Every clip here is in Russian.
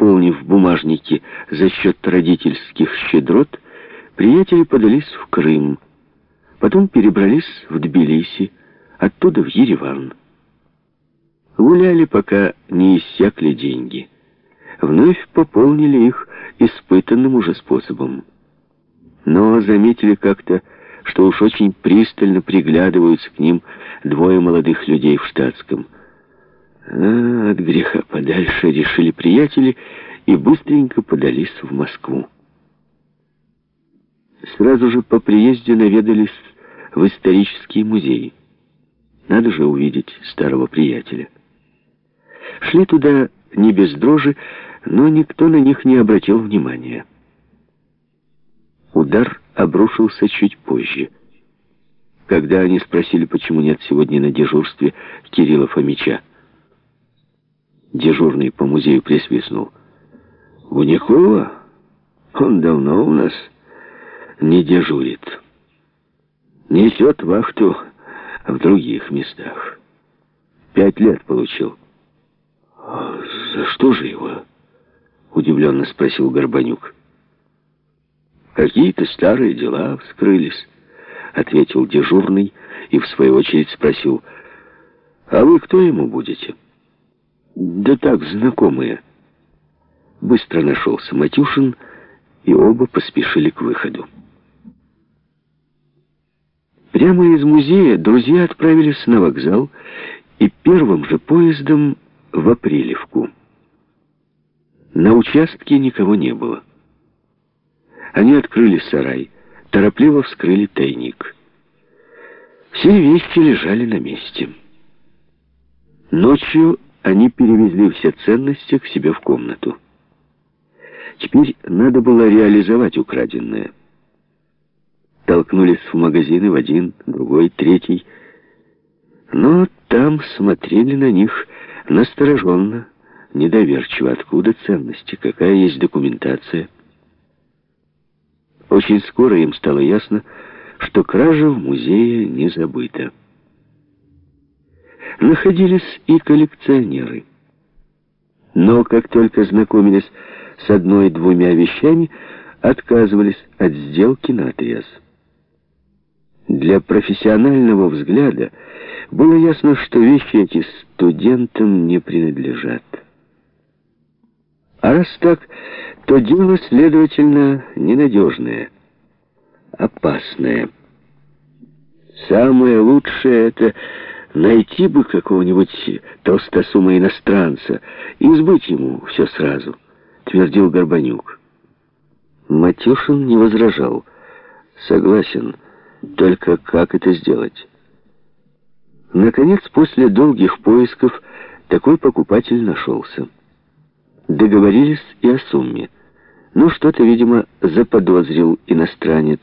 пополнив бумажники за счет родительских щедрот, приятели подались в Крым, потом перебрались в Тбилиси, оттуда в Ереван. Гуляли, пока не иссякли деньги. Вновь пополнили их испытанным уже способом. Но заметили как-то, что уж очень пристально приглядываются к ним двое молодых людей в штатском. А, от греха подальше решили приятели и быстренько подались в Москву. Сразу же по приезде наведались в исторический музей. Надо же увидеть старого приятеля. Шли туда не без дрожи, но никто на них не обратил внимания. Удар обрушился чуть позже. Когда они спросили, почему нет сегодня на дежурстве Кирилла Фомича. Дежурный по музею присвистнул. «Буникова? Он давно у нас не дежурит. Несет вахту в других местах. Пять лет получил». «А за что же его?» — удивленно спросил Горбанюк. «Какие-то старые дела вскрылись», — ответил дежурный и в свою очередь спросил, «А вы кто ему будете?» «Да так, знакомые». Быстро нашелся Матюшин, и оба поспешили к выходу. Прямо из музея друзья отправились на вокзал и первым же поездом в Апрелевку. На участке никого не было. Они открыли сарай, торопливо вскрыли тайник. Все вещи лежали на месте. Ночью они перевезли все ценности к себе в комнату. Теперь надо было реализовать украденное. Толкнулись в магазины в один, другой, третий. Но там смотрели на них настороженно, недоверчиво. Откуда ценности? Какая есть документация? Очень скоро им стало ясно, что кража в музее не забыта. Находились и коллекционеры. Но как только знакомились с одной-двумя вещами, отказывались от сделки на отрез. Для профессионального взгляда было ясно, что вещи эти студентам не принадлежат. А раз так, то дело, следовательно, ненадежное, опасное. Самое лучшее — это найти бы какого-нибудь толстосума иностранца и сбыть ему все сразу, твердил Горбанюк. Матюшин не возражал. Согласен, только как это сделать? Наконец, после долгих поисков, такой покупатель нашелся. Договорились и о сумме. Но что-то, видимо, заподозрил иностранец,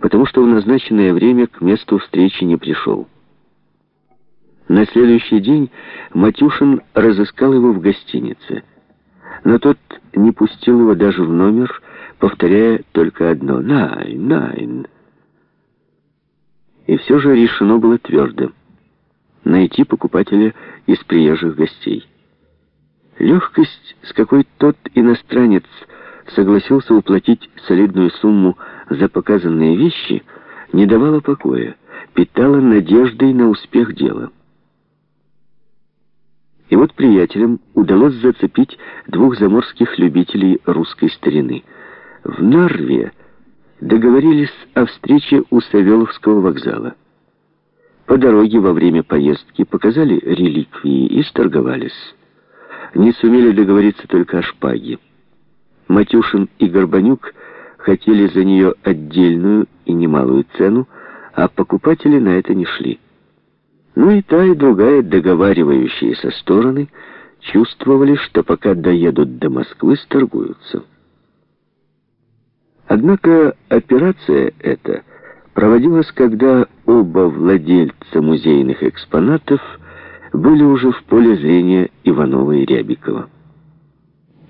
потому что в назначенное время к месту встречи не пришел. На следующий день Матюшин разыскал его в гостинице. Но тот не пустил его даже в номер, повторяя только одно «Найн, найн». И все же решено было твердо найти покупателя из приезжих гостей. Легкость, с какой тот иностранец согласился уплатить солидную сумму за показанные вещи, не давала покоя, питала надеждой на успех дела. И вот приятелям удалось зацепить двух заморских любителей русской старины. В Нарве договорились о встрече у Савеловского вокзала. По дороге во время поездки показали реликвии и сторговались. Не сумели договориться только о шпаге. Матюшин и Горбанюк хотели за нее отдельную и немалую цену, а покупатели на это не шли. Ну и та, и другая договаривающиеся стороны чувствовали, что пока доедут до Москвы, сторгуются. Однако операция эта проводилась, когда оба владельца музейных экспонатов – были уже в поле зрения Иванова и Рябикова.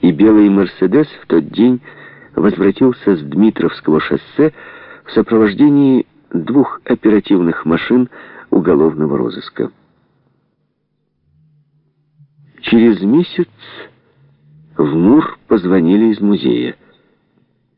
И белый «Мерседес» в тот день возвратился с Дмитровского шоссе в сопровождении двух оперативных машин уголовного розыска. Через месяц В Мур позвонили из музея.